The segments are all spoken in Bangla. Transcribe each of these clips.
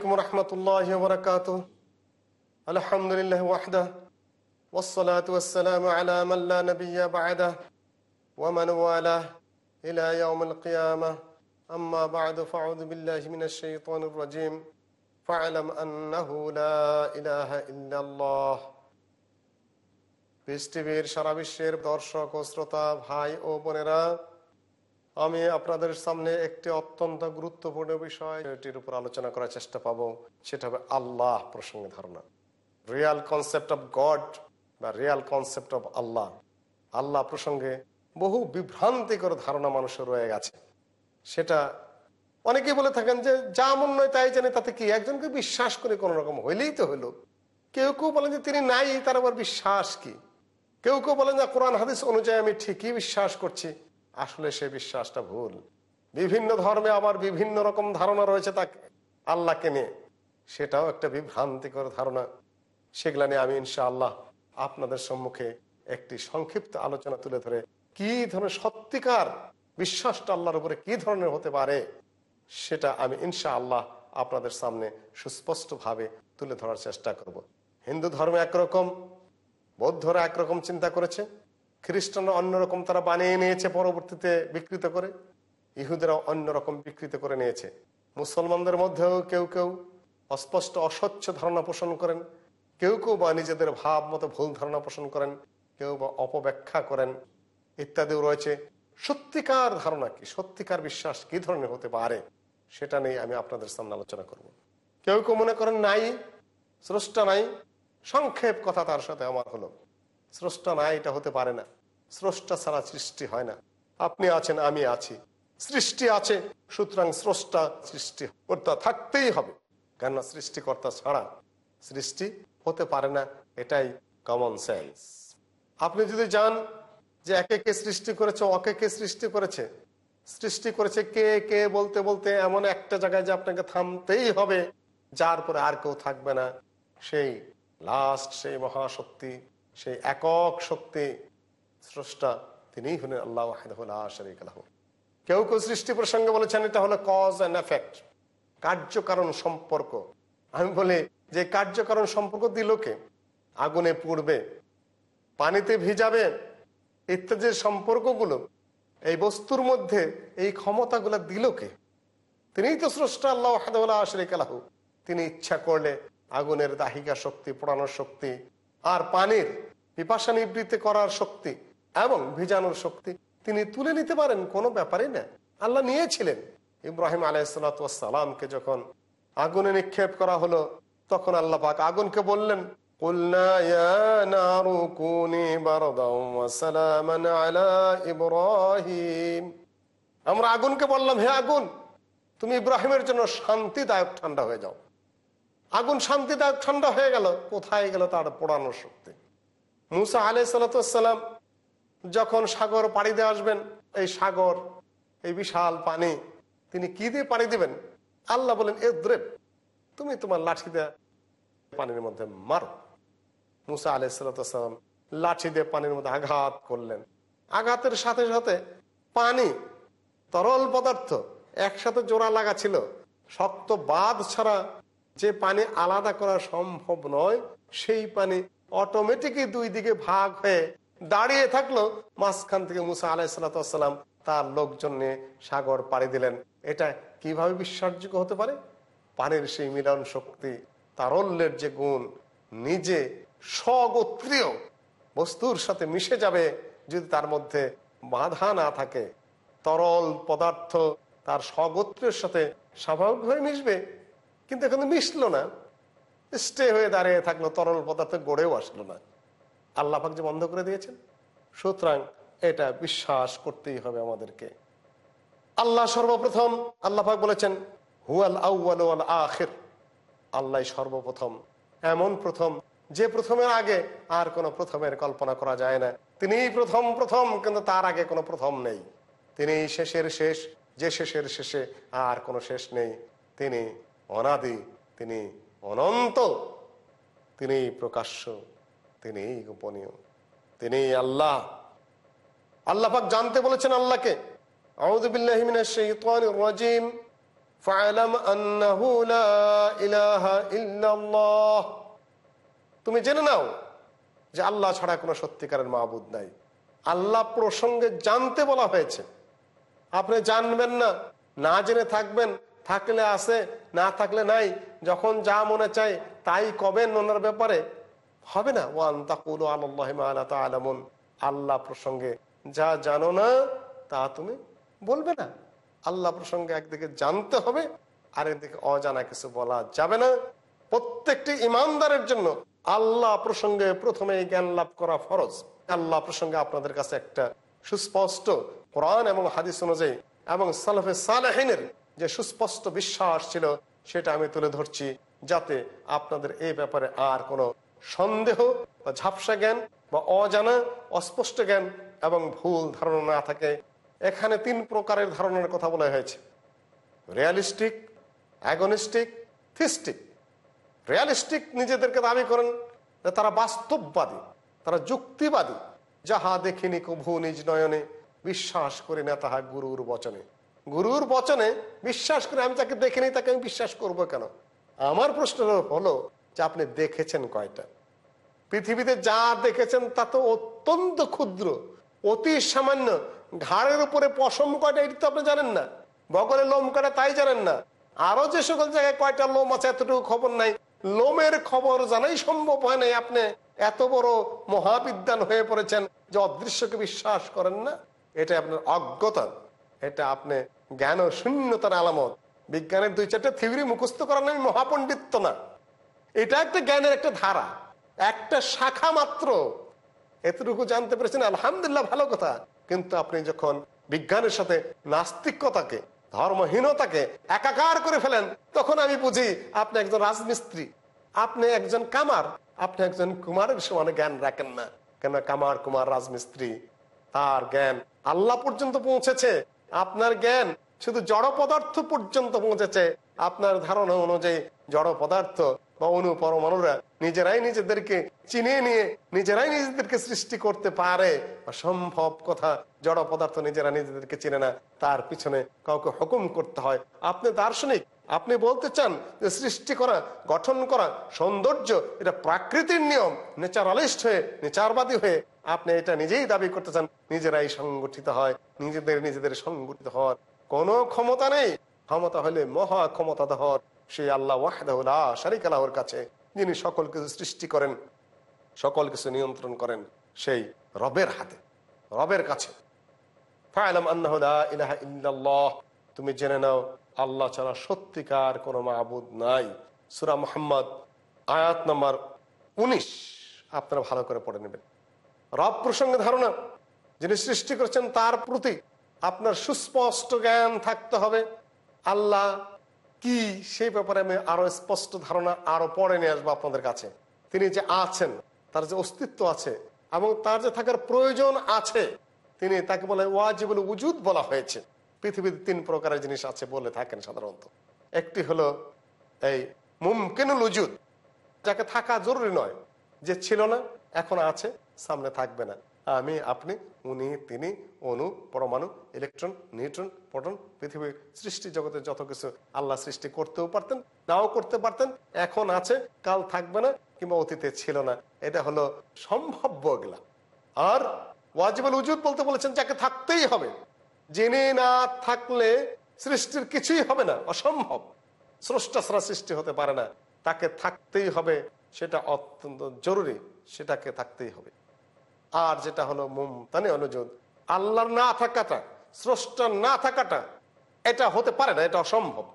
عليكم ورحمة الله وبركاته الحمد لله وحده والصلاة والسلام على من لا نبي بعده ومن والاه إلى يوم القيامة أما بعد فأعوذ بالله من الشيطان الرجيم فاعلم أنه لا إله إلا الله পিস টিভির সারা বিশ্বের দর্শক ও শ্রোতা ভাই ও বোনেরা আমি আপনাদের সামনে একটি অত্যন্ত গুরুত্বপূর্ণ বিষয় এটির উপর আলোচনা করার চেষ্টা পাবো। সেটা হবে আল্লাহ প্রসঙ্গে ধারণা। রিয়াল কনসেপ্ট অফ গড বা রিয়াল কনসেপ্ট অফ আল্লাহ। আল্লাহ প্রসঙ্গে বহু বিভ্রান্তিকর ধারণা মানুষের রয়ে গেছে। সেটা অনেকে বলে থাকেন যে, যা মন নয় তাই জানে, তাতে কি? একজনকে বিশ্বাস করে কোনো রকম হইলেই তো হলো। কেউ কেউ বলেন যে, তিনি নাই, তার আবার বিশ্বাস কি? কেউ কেউ বলেন যে, কোরআন, হাদিস অনুযায়ী আমি ঠিকই বিশ্বাস করছি। আসলে সে বিশ্বাসটা ভুল। বিভিন্ন ধর্মে আবার বিভিন্ন রকম ধারণা রয়েছে তাকে, আল্লাহকে নিয়ে। সেটাও একটা বিভ্রান্তিকর ধারণা। সেগুলা নিয়ে আমি ইনশাআল্লাহ আপনাদের সম্মুখে একটি সংক্ষিপ্ত আলোচনা তুলে ধরে কি ধরনের সত্যিকার বিশ্বাসটা আল্লাহর উপরে কি ধরনের হতে পারে, সেটা আমি ইনশাআল্লাহ আপনাদের সামনে সুস্পষ্টভাবে তুলে ধরার চেষ্টা করব। হিন্দু ধর্মে একরকম, বৌদ্ধরা একরকম চিন্তা করেছে খ্রিস্টানরা অন্যরকম তারা বানিয়ে নিয়েছে পরবর্তীতে বিকৃত করে। ইহুদেরা অন্যরকম বিকৃত করে নিয়েছে। মুসলমানদের মধ্যেও কেউ কেউ অস্পষ্ট অস্বচ্ছ ধারণা পোষণ করেন। কেউ কেউ বা নিজেদের ভাব মতো ভুল ধারণা পোষণ করেন। কেউ বা অপব্যাখ্যা করেন। ইত্যাদিও রয়েছে। সত্যিকার ধারণা কি? সত্যিকার বিশ্বাস কি ধরনের হতে পারে? সেটা নিয়ে আমি আপনাদের সামনে আলোচনা করব। কেউ কেউ মনে করেন নাই, স্রষ্টা নাই, সংক্ষেপ কথা তার সাথে আমার হলো। স্রষ্টা নাই এটা হতে পারে না। স্রষ্টা ছাড়া সৃষ্টি হয় না। আপনি আছেন, আমি আছি। সৃষ্টি আছে, সুতরাং স্রষ্টা সৃষ্টি কর্তা থাকতেই হবে। কেননা সৃষ্টিকর্তা ছাড়া সৃষ্টি হতে পারে না, এটাই কমন সেন্স আপনি যদি যান যে একে কে সৃষ্টি করেছে, অকে কে সৃষ্টি করেছে সৃষ্টি করেছে কে কে বলতে বলতে এমন একটা জায়গায় যে আপনাকে থামতেই হবে, যার পরে আর কেউ থাকবে না। সেই লাস্ট সেই মহাশক্তি সেই একক শক্তি স্রষ্টা তিনিই হলেন আল্লাহ শরিক কেউ কেউ সৃষ্টি প্রসঙ্গে বলেছেন, এটা হলো কজ অ্যান্ড এফেক্ট কার্যকারণ সম্পর্ক। আমি বলি, যে কার্যকারণ সম্পর্ক দিল কে? আগুনে পুড়বে, পানিতে ভিজাবে, ইত্যাদি সম্পর্কগুলো, এই বস্তুর মধ্যে এই ক্ষমতাগুলো দিল কে? তিনিই তো স্রষ্টা আল্লাহ শরিক আলাহু তিনি ইচ্ছা করলে আগুনের দাহিকা শক্তি পোড়ানোর শক্তি, আর পানির পিপাসা নিবৃত্তি করার শক্তি এবং ভিজানোর শক্তি তিনি তুলে নিতে পারেন কোনো ব্যাপারই না। আল্লাহ নিয়েছিলেন। ইব্রাহিম আলাইসালামকে যখন আগুনে নিক্ষেপ করা হলো, তখন আল্লাহ পাক আগুনকে বললেন আমরা আগুনকে বললাম, হে আগুন, তুমি ইব্রাহিমের জন্য শান্তিদায়ক ঠান্ডা হয়ে যাও। আগুন শান্তিদায়ক ঠান্ডা হয়ে গেল, কোথায় গেল তার পোড়ানোর শক্তি? মুসা আলাই সালাতাম যখন সাগর পাড়ি দিয়ে আসবেন, এই সাগর, এই বিশাল পানি, তিনি কি দিয়ে পাড়ি দিবেন? আল্লাহ বলেন, এ দ্রেব তুমি তোমার লাঠি দিয়ে পানির মধ্যে মারো। মুসা আলাই সালাতাম লাঠি দিয়ে পানির মধ্যে আঘাত করলেন। আঘাতের সাথে সাথে পানি, তরল পদার্থ একসাথে জোড়া লাগা ছিল। শক্ত বাদ ছাড়া যে পানি আলাদা করা সম্ভব নয়, সেই পানি অটোমেটিকই দুই দিকে ভাগ হয়ে দাঁড়িয়ে থাকল। মাঝখান থেকে মুসা আলাইসালাম তার লোকজন নিয়ে সাগর পাড়ি দিলেন। এটা কীভাবে বিশ্বাসযোগ্য হতে পারে? পানির সেই মিলন শক্তি, তারল্যের যে গুণ, নিজে স্বগোত্রীয় বস্তুর সাথে মিশে যাবে যদি তার মধ্যে বাধা না থাকে। তরল পদার্থ তার স্বগোত্রের সাথে স্বাভাবিকভাবে মিশবে। কিন্তু এখানে মিশলো না। স্টে হয়ে দাঁড়িয়ে থাকল, তরল পদার্থ গড়েও আসলো না। আল্লাহাক যে বন্ধ করে দিয়েছেন। সুতরাং এটা বিশ্বাস করতেই হবে আমাদেরকে। আল্লাহ সর্বপ্রথম, আল্লাহ পাক বলেছেন, হুয়াল ওয়াল আখির। আল্লাহ সর্বপ্রথম। এমন প্রথম, যে প্রথমের আগে আর কোনো প্রথমের কল্পনা করা যায় না। তিনিই প্রথম প্রথম, কিন্তু তার আগে কোনো প্রথম নেই। তিনি শেষের শেষ, যে শেষের শেষে আর কোনো শেষ নেই। তিনি অনাদি, তিনি অনন্ত। তিনি প্রকাশ্য তিনি গোপনীয় তিনি আল্লাহ। আল্লাহ পাক জানতে বলেছেন আল্লাহকে। তুমি জেনে নাও যে আল্লাহ ছাড়া কোনো সত্যিকারের মাবুদ নাই। আল্লাহ প্রসঙ্গে জানতে বলা হয়েছে। আপনি জানবেন না না জেনে থাকবেন। থাকলে আছে না থাকলে নাই। যখন যা মনে চায়, তাই কবেন ওনার ব্যাপারে? হবে না। ওয়ান তাকুল আলামুন আল্লাহ প্রসঙ্গে যা জানো না, তা তুমি বলবে না। আল্লাহ প্রসঙ্গে একদিকে জানতে হবে, আর একদিকে অজানা কিছু বলা যাবে না। প্রত্যেকটি ইমানদারের জন্য আল্লাহ প্রসঙ্গে প্রথমে জ্ঞান লাভ করা ফরজ। আল্লাহ প্রসঙ্গে আপনাদের কাছে একটা সুস্পষ্ট কোরআন এবং হাদিস অনুযায়ী এবং সালফে সালেহিনের যে সুস্পষ্ট বিশ্বাস ছিল, সেটা আমি তুলে ধরছি যাতে আপনাদের এই ব্যাপারে আর কোনো সন্দেহ বা ঝাপসা জ্ঞান বা অজানা, অস্পষ্ট জ্ঞান এবং ভুল ধারণা না থাকে। এখানে তিন প্রকারের ধারণার কথা বলা হয়েছে। Realistic, agnostic, থিস্টিক। রিয়ালিস্টিক নিজেদেরকে দাবি করেন যে তারা বাস্তববাদী, তারা যুক্তিবাদী। যাহা দেখিনি কভু নিজ নয়নে, বিশ্বাস করি না তাহা গুরুর বচনে। গুরুর বচনে বিশ্বাস করে আমি তাকে দেখিনি তাকে আমি বিশ্বাস করব কেন? আমার প্রশ্ন হলো যে আপনি দেখেছেন কয়টা? পৃথিবীতে যা দেখেছেন তা তো অত্যন্ত ক্ষুদ্র, অতি সামান্য। ঘাড়ের উপরে পশম কয়টা এটি তো আপনি জানেন না বগলে লোম কয়টা তাই জানেন না। আরও যে সকল জায়গায় কয়টা লোম আছে এতটুকু খবর নাই। লোমের খবর জানাই সম্ভব হয় নাই আপনি এত বড় মহাবিদ্যান হয়ে পড়েছেন যে অদৃশ্যকে বিশ্বাস করেন না। এটা আপনার অজ্ঞতা। এটা আপনি জ্ঞান ও শূন্যতার আলামত। বিজ্ঞানের দুই চারটে থিওরি মুখস্থ করার নামে মহাপণ্ডিত্য না। এটা একটা জ্ঞানের একটা ধারা, একটা শাখা মাত্র। এতটুকু জানতে পেরেছেন, আলহামদুলিল্লাহ, ভালো কথা। কিন্তু আপনি যখন বিজ্ঞানের সাথে নাস্তিকতাকে, ধর্মহীনতাকে একাকার করে ফেলেন, তখন আমি বুঝি আপনি একজন রাজমিস্ত্রি। আপনি একজন কামার, আপনি একজন কুমারের সমানে জ্ঞান রাখেন না। কেন কামার, কুমার, রাজমিস্ত্রি, তার জ্ঞান আল্লাহ পর্যন্ত পৌঁছেছে। আপনার জ্ঞান শুধু জড় পদার্থ পর্যন্ত পৌঁছেছে। আপনার ধারণা অনুযায়ী জড় পদার্থ বা অনু পরমাণুরা নিজেরাই নিজেদেরকে চিনে নিয়ে নিজেরাই নিজেদেরকে সৃষ্টি করতে পারে। অসম্ভব কথা, জড় পদার্থ নিজেরা নিজেদেরকে চিনে না। তার পিছনে কাউকে হুকুম করতে হয়। আপনি দার্শনিক আপনি বলতে চান যে সৃষ্টি করা, গঠন করা সৌন্দর্য, এটা প্রাকৃতির নিয়ম নেচারালিস্ট হয়ে নেচারবাদী হয়ে আপনি এটা নিজেই দাবি করতে চান, নিজেরাই সংগঠিত হয়, নিজেদের নিজেদের সংগঠিত হওয়ার কোনো ক্ষমতা নেই। ক্ষমতা হলে মহা ক্ষমতা ধর সেই আল্লাহ ওয়াহদাহুল্লাহ কাছে, যিনি সকল কিছু সৃষ্টি করেন, সকল কিছু নিয়ন্ত্রণ করেন, সেই রবের হাতে, রবের কাছে। তুমি জেনে নাও আল্লাহ ছাড়া সত্যিকার কোনো মাহবুদ নাই। সুরা মোহাম্মদ, আয়াত নাম্বার উনিশ। আপনারা ভালো করে পড়ে নেবেন। রব প্রসঙ্গে ধারণা, যিনি সৃষ্টি করেছেন তার প্রতি আপনার সুস্পষ্ট জ্ঞান থাকতে হবে। আল্লাহ কি সেই ব্যাপারে আমি আরও স্পষ্ট ধারণা আরও পরে নিয়ে আসব আপনাদের কাছে। তিনি যে আছেন, তার যে অস্তিত্ব আছে এবং তার যে থাকার প্রয়োজন আছে, তিনি তাকে বলে ওয়াজিবুল উজুদ বলা হয়েছে। পৃথিবীতে তিন প্রকারের জিনিস আছে বলে থাকেন সাধারণত। একটি হলো এই মুমকিনুল উজুদ যাকে থাকা জরুরি নয়, যে ছিল না, এখন আছে, সামনে থাকবে না। আমি, আপনি, উনি, তিনি, অনু, পরমাণু, ইলেকট্রন, নিউট্রন, প্রোটন, পৃথিবীর সৃষ্টি জগতে যত কিছু আল্লাহ সৃষ্টি করতেও পারতেন, নাও করতে পারতেন, এখন আছে, কাল থাকবে না, কিংবা অতীতে ছিল না। এটা হলো সম্ভাব্য এগুলা। আর ওয়াজিবুল উজুদ বলতে বলেছেন, যাকে থাকতেই হবে। জেনে না থাকলে সৃষ্টির কিছুই হবে না, অসম্ভব। স্রষ্টা ছাড়া সৃষ্টি হতে পারে না। তাকে থাকতেই হবে, সেটা অত্যন্ত জরুরি, সেটাকে থাকতেই হবে। আর যেটা হলো মুমতানি অনুযোগ আল্লাহর না থাকাটা স্রষ্টার না থাকাটা, এটা হতে পারে না, এটা অসম্ভব,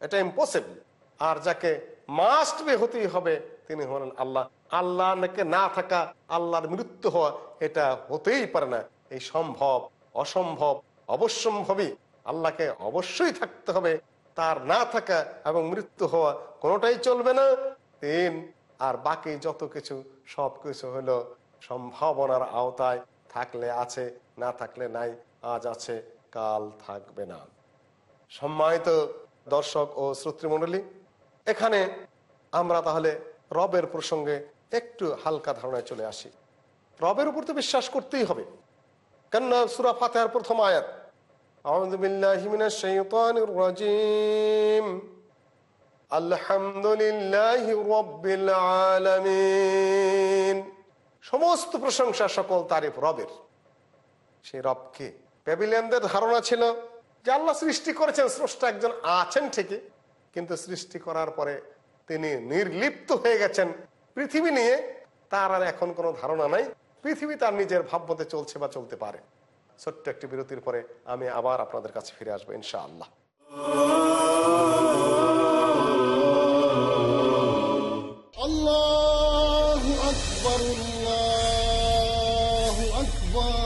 এটা ইম্পসিবল আর যাকে মাস্ট বি হতেই হবে, তিনি হলেন আল্লাহ। আল্লাহ নাকি না থাকা, আল্লাহর মৃত্যু হওয়া, এটা হতেই পারে না, এই সম্ভব, অসম্ভব। অবশ্যম্ভবী আল্লাহকে অবশ্যই থাকতে হবে। তার না থাকা এবং মৃত্যু হওয়া কোনোটাই চলবে না। তিন, আর বাকি যত কিছু, সব কিছু হলো সম্ভাবনার আওতায় থাকলে আছে, না থাকলে নাই, আজ আছে, কাল থাকবে না। সম্মানিত দর্শক ও শ্রোতৃমণ্ডলী, এখানে আমরা তাহলে রবের প্রসঙ্গে একটু হালকা ধারণায় চলে আসি। রবের উপর তো বিশ্বাস করতেই হবে। কেননা সুরা ফাতেহার প্রথম আয়াত أعوذ بالله من الشيطان الرجيم الحمد لله رب العالمين সমস্ত প্রশংসা সকল তারিফ রবের সেই রবকে প্যাভিলিয়ানদের ধারণা ছিল যে আল্লাহ সৃষ্টি করেছেন স্রষ্টা একজন আছেন ঠিকই কিন্তু সৃষ্টি করার পরে তিনি নির্লিপ্ত হয়ে গেছেন পৃথিবী নিয়ে তার আর এখন কোনো ধারণা নাই পৃথিবী তার নিজের ভাবমতে চলছে বা চলতে পারে ছোট্ট একটি বিরতির পরে আমি আবার আপনাদের কাছে ফিরে আসব, ইনশাআল্লাহ। আল্লাহ আকবর আল্লাহ আকবর।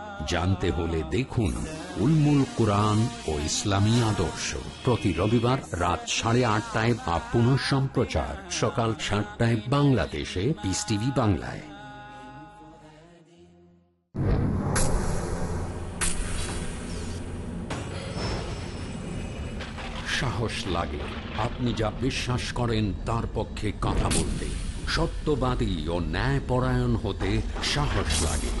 জানতে হলে দেখুন উলমুল কোরআন ও ইসলামী আদর্শ। প্রতি রবিবার রাত সাড়ে আটটায় বা পুনঃ সম্প্রচার। সকাল সাতটায় বাংলাদেশে পিস টিভি বাংলায়। সাহস লাগে। আপনি যা বিশ্বাস করেন, তার পক্ষে কথা বলতে। সত্যবাদী ও ন্যায়পরায়ণ হতে সাহস লাগে।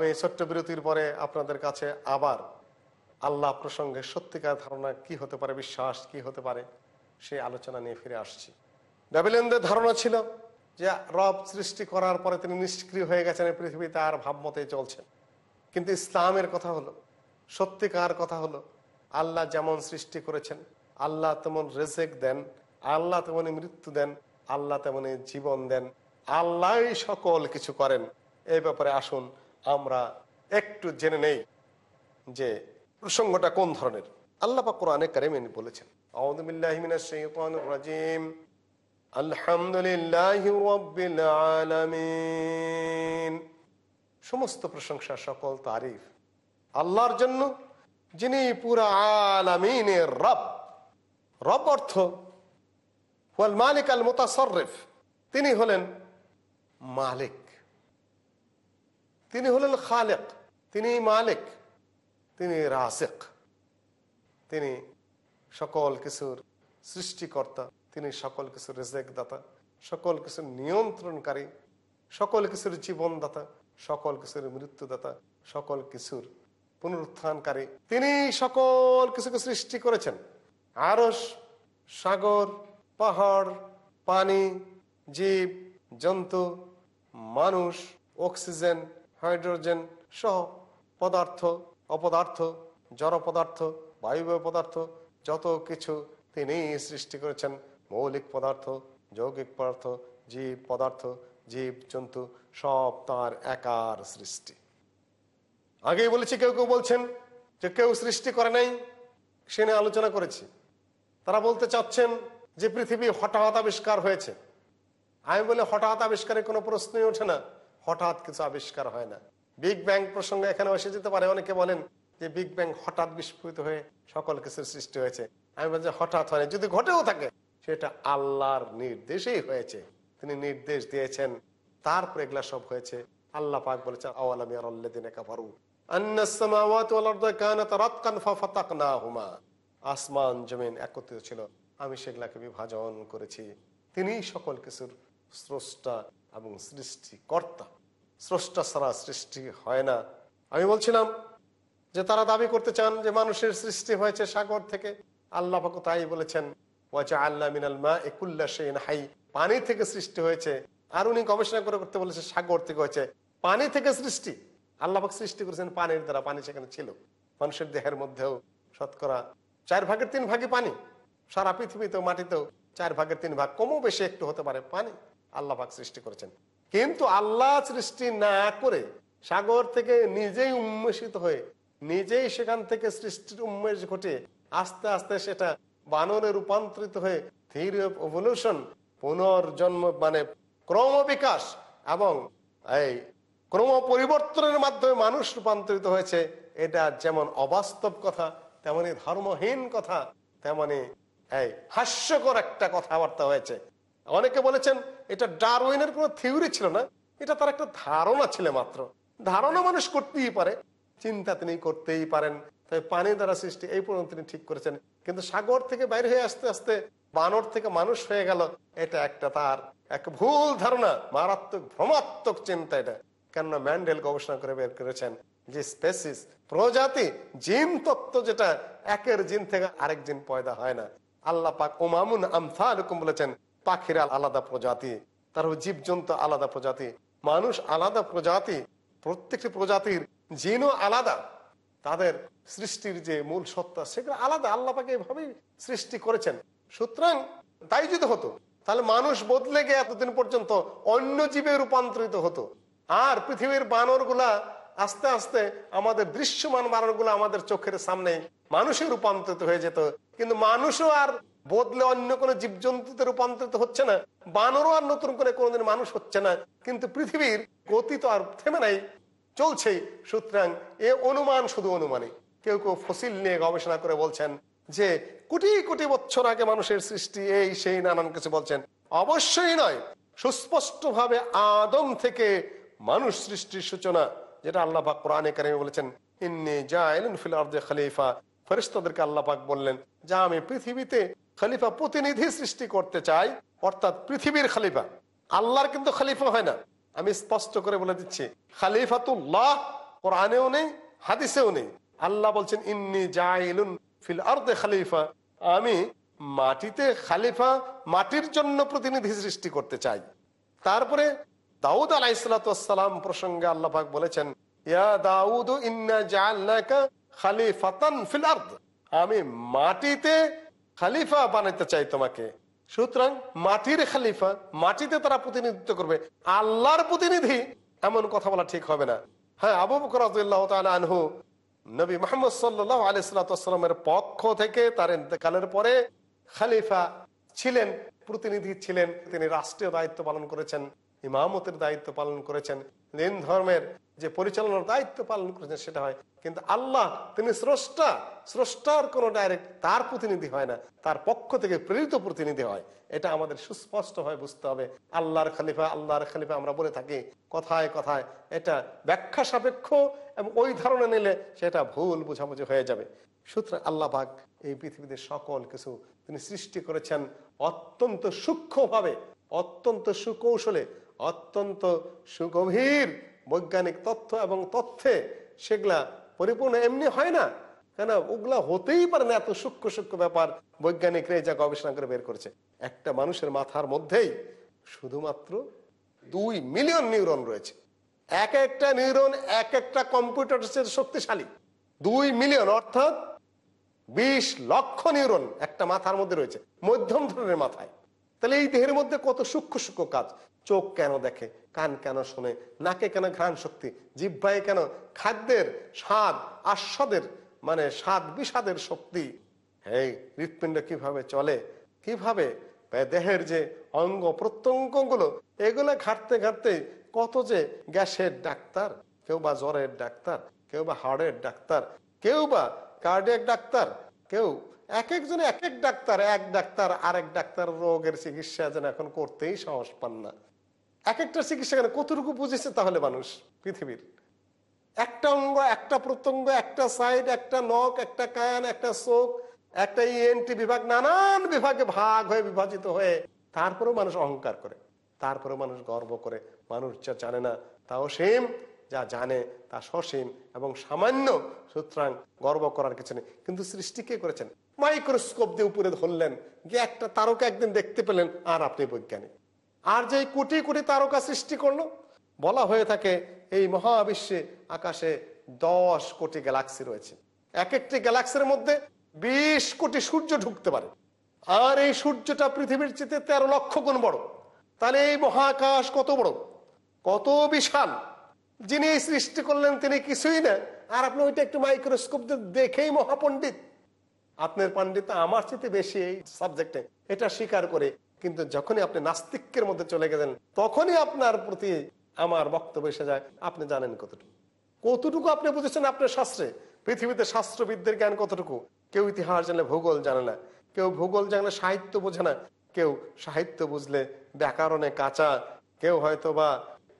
আমি ছোট্ট বিরতির পরে আপনাদের কাছে আবার আল্লাহ প্রসঙ্গে সত্যিকার ধারণা কি হতে পারে, বিশ্বাস কি হতে পারে, সেই আলোচনা নিয়ে ফিরে আসছি। ব্যাবিলেনদের ধারণা ছিল যে রব সৃষ্টি করার পরে তিনি নিষ্ক্রিয় হয়ে গেছেন, এই পৃথিবীতে আর ভাবমতেই চলছেন কিন্তু ইসলামের কথা হলো, সত্যিকার কথা হলো, আল্লাহ যেমন সৃষ্টি করেছেন, আল্লাহ তেমন রেজেক দেন, আল্লাহ তেমনি মৃত্যু দেন, আল্লাহ তেমনি জীবন দেন আল্লাহ সকল কিছু করেন। এই ব্যাপারে আসুন আমরা একটু জেনে নেই যে প্রসঙ্গটা কোন ধরনের। আল্লাহ পাক কোরআনে কারিমিন বলেছেন রাজিম। আলহামদুলিল্লাহি আলামিন। সমস্ত প্রশংসা, সকল তারিফ আল্লাহর জন্য, যিনি পুরা আলামিনের রব। রব অর্থ ওয়াল মালিক আল মুতাসররিফ। তিনি হলেন মালিক। তিনি হলেন খালেক, তিনি মালিক, তিনি রাসেক। তিনি সকল কিছুর সৃষ্টিকর্তা, তিনি সকল কিছুর রেজেক দাতা সকল কিছুর নিয়ন্ত্রণকারী, সকল কিছুর জীবনদাতা, সকল কিছুর মৃত্যুদাতা, সকল কিছুর পুনরুত্থানকারী। তিনি সকল কিছুকে সৃষ্টি করেছেন। আরস সাগর, পাহাড়, পানি, জীব, জন্তু, মানুষ, অক্সিজেন হাইড্রোজেন সহ পদার্থ, অপদার্থ, জড় পদার্থ, বায়ুবয় পদার্থ, যত কিছু তিনি সৃষ্টি করেছেন, মৌলিক পদার্থ, যৌগিক পদার্থ, জীব পদার্থ, জীব জন্তু, সব তার একার সৃষ্টি। আগেই বলেছি, কেউ কেউ বলছেন যে কেউ সৃষ্টি করে নাই, সে নিয়ে আলোচনা করেছি। তারা বলতে চাচ্ছেন যে পৃথিবী হঠাৎ আবিষ্কার হয়েছে। আমি বলে, হঠাৎ আবিষ্কারের কোনো প্রশ্নই ওঠে না। হঠাৎ কিছু আবিষ্কার হয় না। বিগ ব্যাং প্রসঙ্গে এখানে এসে যেতে পারে। অনেকে বলেন যে বিগ ব্যাং হঠাৎ বিস্ফোরিত হয়ে সকল কিছুর সৃষ্টি হয়েছে। আমি বলছি হঠাৎ হয়নি। যদি ঘটেও থাকে, সেটা আল্লাহর নির্দেশেই হয়েছে। তিনি নির্দেশ দিয়েছেন, তারপরে এগুলা সব হয়েছে। আল্লাহ পাক বলেছেন, আওয়ালামি আসমান, জমিন একত্রিত ছিল। আমি সেগুলাকে বিভাজন করেছি। তিনি সকল কিছুর স্রষ্টা এবং সৃষ্টিকর্তা। স্রষ্টা ছাড়া সৃষ্টি হয় না। আমি বলছিলাম যে তারা দাবি করতে চান যে মানুষের সৃষ্টি হয়েছে সাগর থেকে। আল্লাহ তাই বলেছেন আল্লাহ মিনাল মা একুল্লা সেইন হাই। পানি থেকে সৃষ্টি হয়েছে। আর উনি গবেষণা করে করতে বলেছে সাগর থেকে হয়েছে। পানি থেকে সৃষ্টি। আল্লাহ সৃষ্টি করেছেন পানির দ্বারা, পানি সেখানে ছিল। মানুষের দেহের মধ্যেও শতকরা চার ভাগের তিন ভাগই পানি। সারা পৃথিবীতেও, মাটিতেও চার ভাগের তিন ভাগ, কমও বেশি একটু হতে পারে পানি। আল্লাহ পাক সৃষ্টি করেছেন। কিন্তু আল্লাহ সৃষ্টি না করে সাগর থেকে নিজেই উন্মেষিত হয়ে, নিজেই সেখান থেকে সৃষ্টির উন্মেষ ঘটে, আস্তে আস্তে সেটা বানরে রূপান্তরিত হয়ে থিওরি অফ এভলিউশন পুনর্জন্ম মানে ক্রমবিকাশ এবং এই ক্রম পরিবর্তনের মাধ্যমে মানুষ রূপান্তরিত হয়েছে, এটা যেমন অবাস্তব কথা, তেমনি ধর্মহীন কথা, তেমনি এই হাস্যকর একটা কথাবার্তা হয়েছে। অনেকে বলেছেন এটা ডারউইনের কোনো থিওরি ছিল না, এটা তার একটা ধারণা ছিল মাত্র। ধারণা মানুষ করতেই পারে, চিন্তা তিনি করতেই পারেন। তাই পানি দ্বারা সৃষ্টি, এই পর্যন্ত তিনি ঠিক করেছেন। কিন্তু সাগর থেকে বাইরে হয়ে আস্তে আস্তে বানর থেকে মানুষ হয়ে গেল, এটা একটা তার। এক ভুল ধারণা, মারাত্মক, ভ্রমাত্মক চিন্তা এটা। কেননা ম্যান্ডেল গবেষণা করে বের করেছেন যে স্পেসিস, প্রজাতি, জিন তত্ত্ব যেটা, একের জিন থেকে আরেক জিন পয়দা হয় না। আল্লাহ পাক ওমামুন এরকম বলেছেন পাখিরা আলাদা প্রজাতি, তারপর জীবজন্তু আলাদা প্রজাতি, মানুষ আলাদা প্রজাতি, প্রত্যেকটি প্রজাতির জিনও আলাদা। তাদের সৃষ্টির যে মূল সত্তা, সেগুলো আলাদা। আল্লাহ পাকে এভাবেই সৃষ্টি করেছেন। সুতরাং তাই যদি হতো, তাহলে মানুষ বদলে গিয়ে এতদিন পর্যন্ত অন্য জীবে রূপান্তরিত হতো। আর পৃথিবীর বানর আস্তে আস্তে আমাদের দৃশ্যমান বানর আমাদের চোখের সামনে মানুষে রূপান্তরিত হয়ে যেত। কিন্তু মানুষও আর বদলে অন্য কোনো জীবজন্তুতে রূপান্তরিত হচ্ছে না। বানরও আর নতুন করে কোনোদিন মানুষ হচ্ছে না। কিন্তু পৃথিবীর গতি তো আর থেমে নাই। চলছেই সুতরাং এ অনুমান শুধু অনুমানই কেউ কেউ ফসিল নিয়ে গবেষণা করে বলছেন যে কোটি কোটি বছর আগে মানুষের সৃষ্টি এই সেই নানান কিছু বলছেন। অবশ্যই নয়। সুস্পষ্ট ভাবে আদম থেকে মানুষ সৃষ্টির সূচনা, যেটা আল্লাহ পাক কোরআনে কারিমে বলেছেন, ইন্নি জাইলুন ফিল আরদে খলিফা। ফেরেশতাদেরকে আল্লাহ পাক বললেন, যা আমি পৃথিবীতে খলিফা প্রতিনিধি সৃষ্টি করতে চাই, অর্থাৎ পৃথিবীর খলিফা। আল্লাহর কিন্তু খলিফা হয় না। আমি স্পষ্ট করে বলে দিচ্ছি, খালিফাতুল্লাহ কোরআনেও নেই, হাদিসেও নেই। আল্লাহ বলছেন, ইন্নি জাইলুন ফিল আরদে খালিফা। আমি মাটিতে খালিফা, মাটির জন্য প্রতিনিধি সৃষ্টি করতে চাই। তারপরে দাউদ আলাইসালাম প্রসঙ্গে আল্লাহাক বলেছেন, ইয়া দাউদ, ইন্না খালিফাতান ফিল আরদ। আমি মাটিতে খালিফা বানাইতে চাই তোমাকে। সুতরাং মাটির খালিফা, মাটিতে তারা প্রতিনিধিত্ব করবে। আল্লাহর প্রতিনিধি এমন কথা বলা ঠিক হবে না। হ্যাঁ আবু বকর আনহু নবী মোহাম্মদ সাল্লাহ আলিয়াল্লামের পক্ষ থেকে তার ইন্তেকালের পরে খালিফা ছিলেন, প্রতিনিধি ছিলেন, তিনি রাষ্ট্রীয় দায়িত্ব পালন করেছেন। ইমামতের দায়িত্ব পালন করেছেন। দিন ধর্মের যে পরিচালনার দায়িত্ব পালন করেছেন সেটা হয়। কিন্তু আল্লাহ, তিনি স্রষ্টা, স্রষ্টার কোন ডাইরেক্ট তার প্রতিনিধি হয় না। তার পক্ষ থেকে প্রেরিত প্রতিনিধি হয়। এটা আমাদের সুস্পষ্ট হয় বুঝতে হবে। আল্লাহর খালিফা আল্লাহর খালিফা আমরা বলে থাকি। কথায় কথায় এটা ব্যাখ্যা সাপেক্ষ এবং ওই ধারণা নিলে সেটা ভুল বোঝাবুঝি হয়ে যাবে। সুতরাং আল্লাহ পাক এই পৃথিবীতে সকল কিছু তিনি সৃষ্টি করেছেন অত্যন্ত সূক্ষ্মভাবে, অত্যন্ত সুকৌশলে অত্যন্ত সুগভীর বৈজ্ঞানিক তথ্য এবং তথ্যে সেগুলা পরিপূর্ণ। এমনি হয় না। কেন? ওগুলা হতেই পারে না, এত সূক্ষ্ম সূক্ষ্ম ব্যাপার বৈজ্ঞানিকরা যা গবেষণা করে বের করেছে। একটা মানুষের মাথার মধ্যেই শুধুমাত্র দুই মিলিয়ন নিউরন রয়েছে। এক একটা নিউরন এক একটা কম্পিউটার শক্তিশালী। দুই মিলিয়ন, অর্থাৎ বিশ লক্ষ নিউরন একটা মাথার মধ্যে রয়েছে, মধ্যম ধরনের মাথায়। তাহলে এই দেহের মধ্যে কত সূক্ষ্ম সূক্ষ্ম কাজ? চোখ কেন দেখে, কান কেন শোনে, নাকে কেন ঘ্রাণ শক্তি জিব্বায় কেন খাদ্যের স্বাদ, আস্বাদের মানে স্বাদ বিষাদের শক্তি। এই হৃৎপিণ্ড কীভাবে চলে, কীভাবে দেহের যে অঙ্গ প্রত্যঙ্গগুলো, এগুলো ঘাটতে ঘাটতে কত যে গ্যাসের ডাক্তার, কেউ বা জ্বরের ডাক্তার, কেউ বা হাড়ের ডাক্তার, কেউ বা কার্ডিয়াক ডাক্তার, কেউ এক একজনে এক এক ডাক্তার এক ডাক্তার, আরেক ডাক্তার রোগের চিকিৎসা যেন এখন করতেই সাহস পান না। এক একটা চিকিৎসা কেন? কতটুকু বুঝেছে তাহলে মানুষ পৃথিবীর? একটা অঙ্গ, একটা প্রত্যঙ্গ, একটা সাইড, একটা নখ, একটা কান, একটা চোখ, একটা ইএনটি বিভাগ, নানান বিভাগে ভাগ হয়ে বিভাজিত হয়ে তারপরেও মানুষ অহংকার করে। তারপরে মানুষ গর্ব করে। মানুষ যা জানে না তাও সেম, যা জানে তা সসীম এবং সামান্য সুতরাং গর্ব করার কিছু নেই। কিন্তু সৃষ্টি কে করেছেন? মাইক্রোস্কোপ দিয়ে উপরে ধরলেন, গিয়ে একটা তারকা একদিন দেখতে পেলেন, আর আপনি বৈজ্ঞানিক। আর যে কোটি কোটি তারকা সৃষ্টি করল, বলা হয়ে থাকে এই মহাবিশ্বে আকাশে দশ কোটি গ্যালাক্সি রয়েছে। এক একটি গ্যালাক্সির মধ্যে বিশ কোটি সূর্য ঢুকতে পারে। আর এই সূর্যটা পৃথিবীর চেয়ে তেরো লক্ষ গুণ বড়। তাহলে এই মহাকাশ কত বড়? কত বিশাল? যিনি এই সৃষ্টি করলেন তিনি কিছুই না। আর আপনি ওইটা একটু মাইক্রোস্কোপ দেখেই মহাপণ্ডিত। আপনার পাণ্ডিত আমার চেয়ে বেশি এই সাবজেক্টে এটা স্বীকার করে কিন্তু যখনই আপনি নাস্তিকের মধ্যে চলে গেলেন তখনই আপনার প্রতি আমার বক্তব্য এসে যায় আপনি জানেন কতটুকু। কতটুকু আপনি বুঝেছেন আপনার শাস্ত্রে? পৃথিবীতে শাস্ত্রবিদদের জ্ঞান কতটুকু? কেউ ইতিহাস জানলে ভূগোল জানে না কেউ ভূগোল জানলে সাহিত্য বোঝে না কেউ সাহিত্য বুঝলে ব্যাকরণে কাঁচা কেউ হয়তো বা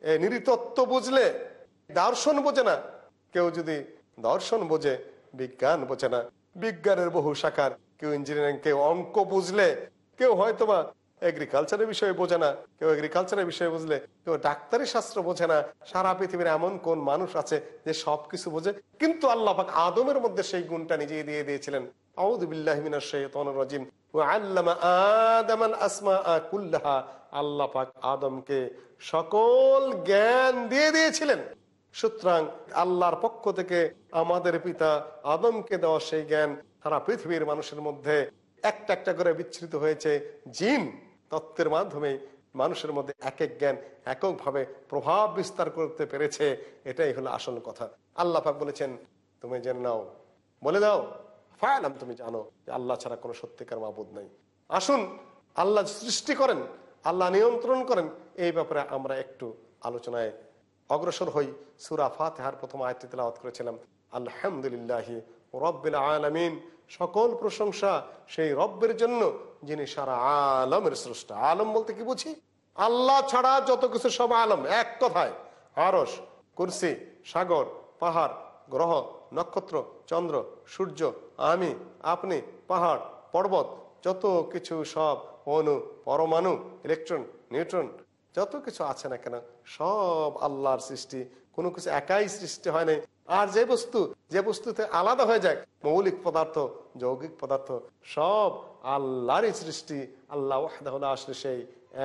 এ, নৃতত্ত্ব বুঝলে দর্শন বোঝে না কেউ যদি দর্শন বোঝে বিজ্ঞান বোঝে না। বিজ্ঞানের বহু শাখার কেউ ইঞ্জিনিয়ারিং কেউ অঙ্ক বুঝলে কেউ হয়তো বা এগ্রিকালচারের বিষয়ে বোঝে না। কেউ এগ্রিকালচারের বিষয়ে বুঝলে, কেউ ডাক্তারি শাস্ত্র বোঝে না। সারা পৃথিবীর এমন কোন মানুষ আছে যে সবকিছু বোঝে? কিন্তু আল্লাহ পাক আদমের মধ্যে সেই গুণটা নিজেই দিয়ে দিয়েছিলেন। আল্লাহ পাক আদমকে সকল জ্ঞান দিয়ে দিয়েছিলেন। সুতরাং আল্লাহর পক্ষ থেকে আমাদের পিতা আদমকে দেওয়া সেই জ্ঞান সারা পৃথিবীর মানুষের মধ্যে একটা একটা করে বিচ্ছৃত হয়েছে। জিন তত্ত্বের মাধ্যমে মানুষের মধ্যে এক এক জ্ঞান এককভাবে প্রভাব বিস্তার করতে পেরেছে, এটাই হলো আসল কথা। আল্লাহ পাক বলেছেন, তুমি জেনে নাও, বলে দাও, ফায়ালাম তুমি জানো যে আল্লাহ ছাড়া কোনো সত্যিকার মাবুদ নাই। আসুন, আল্লাহ সৃষ্টি করেন, আল্লাহ নিয়ন্ত্রণ করেন, এই ব্যাপারে আমরা একটু আলোচনায় অগ্রসর হই। সুরা ফাতেহার প্রথম আয়টি তেলাওয়াত করেছিলাম, আলহামদুলিল্লাহ রব্বিল আলামিন সকল প্রশংসা সেই রব্বের জন্য, যিনি সারা আলমের স্রষ্টা। আলম বলতে কি বুঝি? আল্লাহ ছাড়া যত কিছু সব আলম, এক কথায়। আরস কুরসি, সাগর, পাহাড়, গ্রহ, নক্ষত্র, চন্দ্র, সূর্য, আমি, আপনি, পাহাড়, পর্বত, যত কিছু সব অনু পরমাণু, ইলেকট্রন, নিউট্রন, যত কিছু আছে না কেন, সব আল্লাহর সৃষ্টি। কোনো কিছু একাই সৃষ্টি হয় নাই আর যে বস্তু, যে বস্তুতে আলাদা হয়ে যায়, মৌলিক পদার্থ, যৌগিক পদার্থ, সব আল্লাহরই সৃষ্টি। আল্লাহ আসলে সেই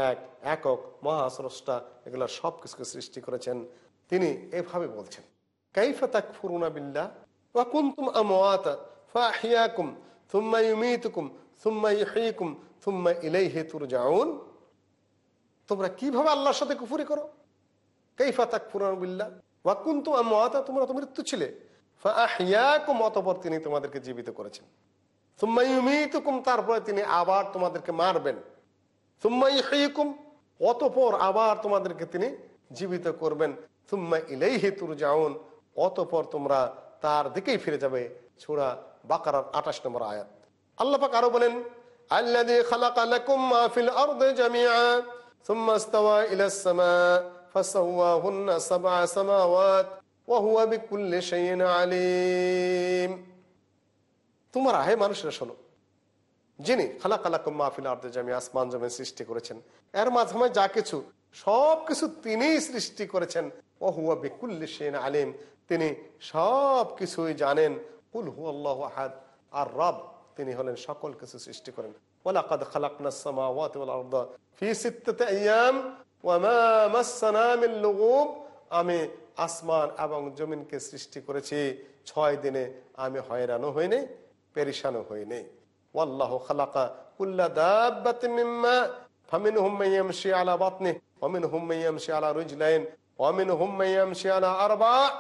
এক, একক মহাস্রষ্টা, এগুলো সব কিছুকে সৃষ্টি করেছেন। তিনি এভাবে বলছেন, কাইফা তাকফুরুনা বিল্লাহ? ওয়া কুনতুম আমওয়াতা ফাহিয়াকুম থুম্মা ইউমীতুকুম থুম্মা তোমরা কীভাবে আল্লাহর সাথে কুফুরি করো? কাইফা তাকফুরুনা বিল্লাহ? ওয়া কুনতুম আমওয়াতা, তোমরা তো মৃত্যু ছিলে। অতঃপর তিনি তোমাদেরকে জীবিত করেছেন। তারপরে তিনি আবার তোমাদেরকে মারবেন। ইহয়িকুম অতঃপর আবার তোমাদেরকে তিনি জীবিত করবেন। তুরজাউন, অতঃপর তোমরা তার দিকেই ফিরে যাবে। ছোড়া বাকারার 28 নম্বর আয়াত। আল্লাহ পাক আরও বলেন সামা মানুষরা শোনো, যিনি খালা আসমান সৃষ্টি করেছেন, এর মাধ্যমে যা কিছু, সব কিছু তিনিই সৃষ্টি করেছেন ও বিকুল্লি সেন আলিম, তিনি সব কিছুই জানেন। কুল হু আল্লাহ আহাদ, আর রব, তিনি হলেন সকল কিছু সৃষ্টি করেন। ওয়াল আরদা ফি সিত্তাতি আইয়াম আমি আসমান এবং জমিনকে সৃষ্টি করেছি। ছয় দিনে আমি হয়রানও হইনি পেরিসানও হইনি। ওয়াল্লাহ খালাকা আলা আরবা'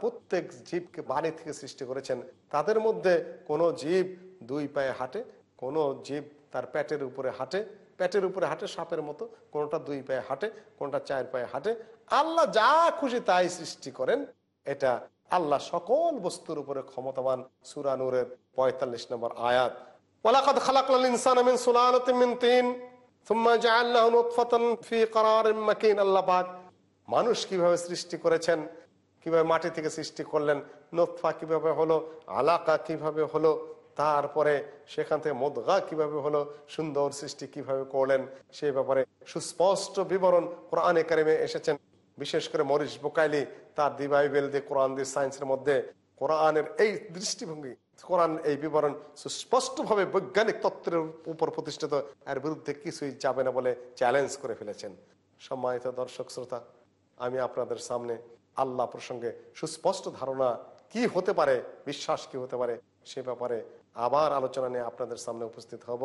প্রত্যেক জীবকে বাড়ি থেকে সৃষ্টি করেছেন। তাদের মধ্যে কোনো জীব দুই পায়ে হাঁটে, কোনো জীব তার পেটের উপরে হাঁটে পেটের উপরে হাঁটে, সাপের মতো। কোনটা দুই পায়ে হাঁটে, কোনটা চার পায়ে হাঁটে। আল্লাহ যা খুশি তাই সৃষ্টি করেন। এটা আল্লাহ সকল বস্তুর উপরে ক্ষমতাবান সুরানুরের পঁয়তাল্লিশ নম্বর আয়াত। ওলাকাত খালাকাল ইনসান মিন সুলালাত মিন তিন, সুম্মা জাআলনাহু নুতফাতান ফি করারিম মাকিন। আল্লাহ পাক মানুষ কীভাবে সৃষ্টি করেছেন, কীভাবে মাটি থেকে সৃষ্টি করলেন নোৎফা কীভাবে হলো, আলাকা কীভাবে হলো তারপরে সেখান থেকে মোদগা কীভাবে হলো, সুন্দর সৃষ্টি কীভাবে করলেন সেই ব্যাপারে সুস্পষ্ট বিবরণ কোরআনে কারিমে এসেছেন। বিশেষ করে মরিস বোকাইলি তার দি বাইবেল দিয়ে কোরআন, দি সায়েন্সের মধ্যে কোরআনের এই দৃষ্টিভঙ্গি, কোরআন এই বিবরণ সুস্পষ্টভাবে বৈজ্ঞানিক তত্ত্বের উপর প্রতিষ্ঠিত, এর বিরুদ্ধে কিছুই যাবে না বলে চ্যালেঞ্জ করে ফেলেছেন। সম্মানিত দর্শক শ্রোতা, আমি আপনাদের সামনে আল্লাহ প্রসঙ্গে সুস্পষ্ট ধারণা কি হতে পারে, বিশ্বাস কি হতে পারে, সে ব্যাপারে আবার আলোচনা নিয়ে আপনাদের সামনে উপস্থিত হব।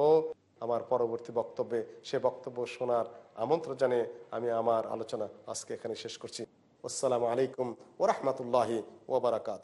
আমার পরবর্তী বক্তব্যে সে বক্তব্য শোনার আমন্ত্রণ জানে আমি আমার আলোচনা আজকে এখানে শেষ করছি। আসসালামু আলাইকুম ওরহমতুল্লাহি ওবরাকাত